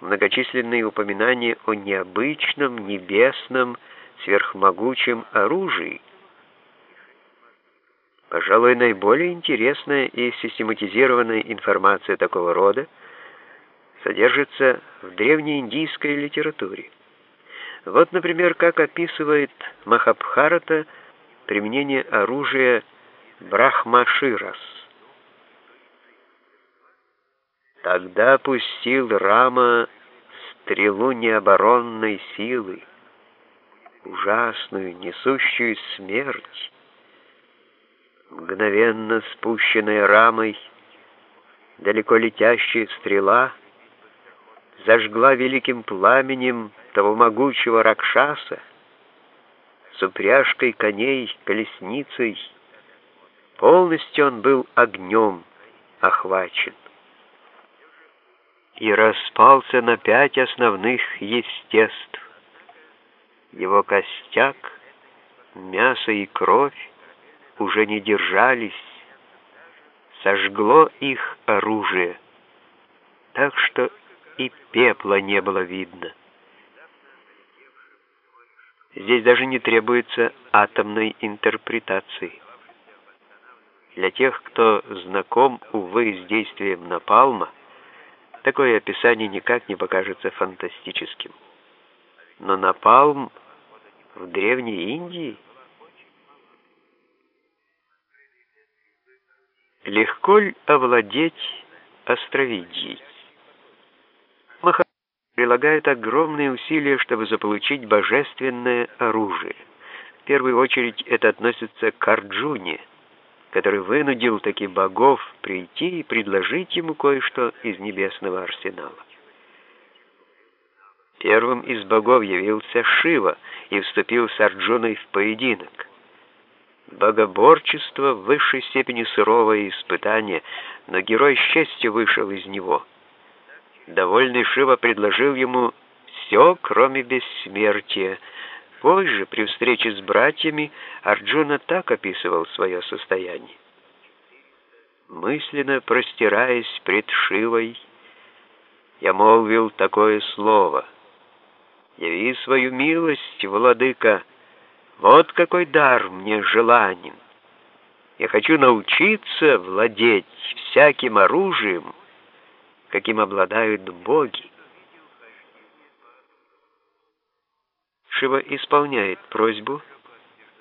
многочисленные упоминания о необычном, небесном, сверхмогучем оружии. Пожалуй, наиболее интересная и систематизированная информация такого рода содержится в древнеиндийской литературе. Вот, например, как описывает Махабхарата применение оружия Брахмаширас. Тогда пустил Рама стрелу необоронной силы, ужасную, несущую смерть. Мгновенно спущенная рамой, далеко летящая стрела зажгла великим пламенем того могучего Ракшаса с упряжкой коней, колесницей. Полностью он был огнем охвачен и распался на пять основных естеств. Его костяк, мясо и кровь уже не держались, сожгло их оружие, так что и пепла не было видно. Здесь даже не требуется атомной интерпретации. Для тех, кто знаком, увы, с действием напалма, Такое описание никак не покажется фантастическим. Но напалм в Древней Индии легко ли овладеть островидией? Маха прилагает огромные усилия, чтобы заполучить божественное оружие. В первую очередь это относится к Арджуне – который вынудил таки богов прийти и предложить ему кое-что из небесного арсенала. Первым из богов явился Шива и вступил с Арджуной в поединок. Богоборчество в высшей степени суровое испытание, но герой счастья вышел из него. Довольный Шива предложил ему все, кроме бессмертия, Позже, при встрече с братьями, Арджуна так описывал свое состояние. Мысленно простираясь пред Шивой, я молвил такое слово. «Яви свою милость, владыка, вот какой дар мне желанен. Я хочу научиться владеть всяким оружием, каким обладают боги. Шива исполняет просьбу,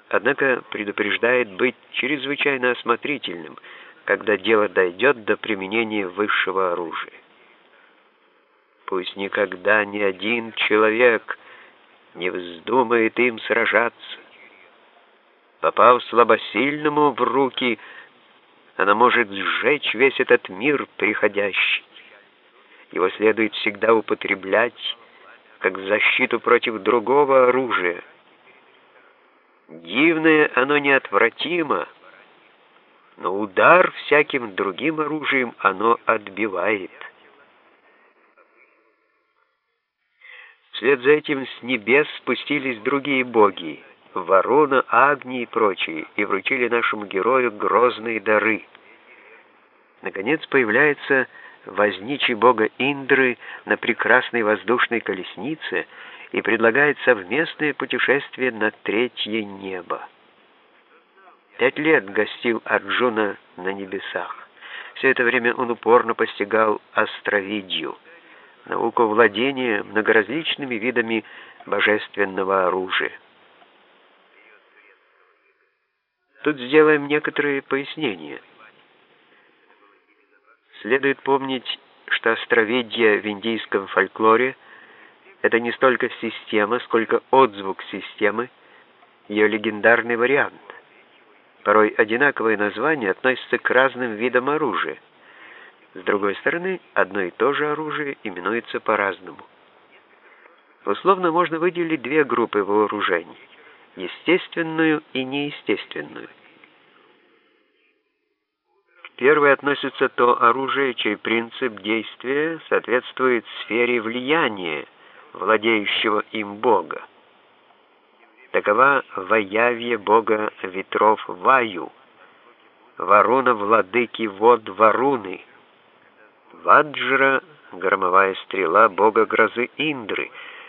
однако предупреждает быть чрезвычайно осмотрительным, когда дело дойдет до применения высшего оружия. Пусть никогда ни один человек не вздумает им сражаться. Попав слабосильному в руки, она может сжечь весь этот мир приходящий. Его следует всегда употреблять как защиту против другого оружия. Дивное оно неотвратимо, но удар всяким другим оружием оно отбивает. Вслед за этим с небес спустились другие боги, Ворона, Агни и прочие, и вручили нашему герою грозные дары. Наконец появляется возничий бога Индры на прекрасной воздушной колеснице и предлагает совместное путешествие на третье небо. Пять лет гостил Арджуна на небесах. Все это время он упорно постигал астровидию, науку владения многоразличными видами божественного оружия. Тут сделаем некоторые пояснения – Следует помнить, что островедение в индийском фольклоре — это не столько система, сколько отзвук системы, ее легендарный вариант. Порой одинаковые названия относятся к разным видам оружия. С другой стороны, одно и то же оружие именуется по-разному. Условно можно выделить две группы вооружений – естественную и неестественную. Первое относится то оружие, чей принцип действия соответствует сфере влияния владеющего им Бога. Такова воявье Бога ветров Ваю, Варуна владыки вод Варуны, Ваджра громовая стрела бога грозы Индры,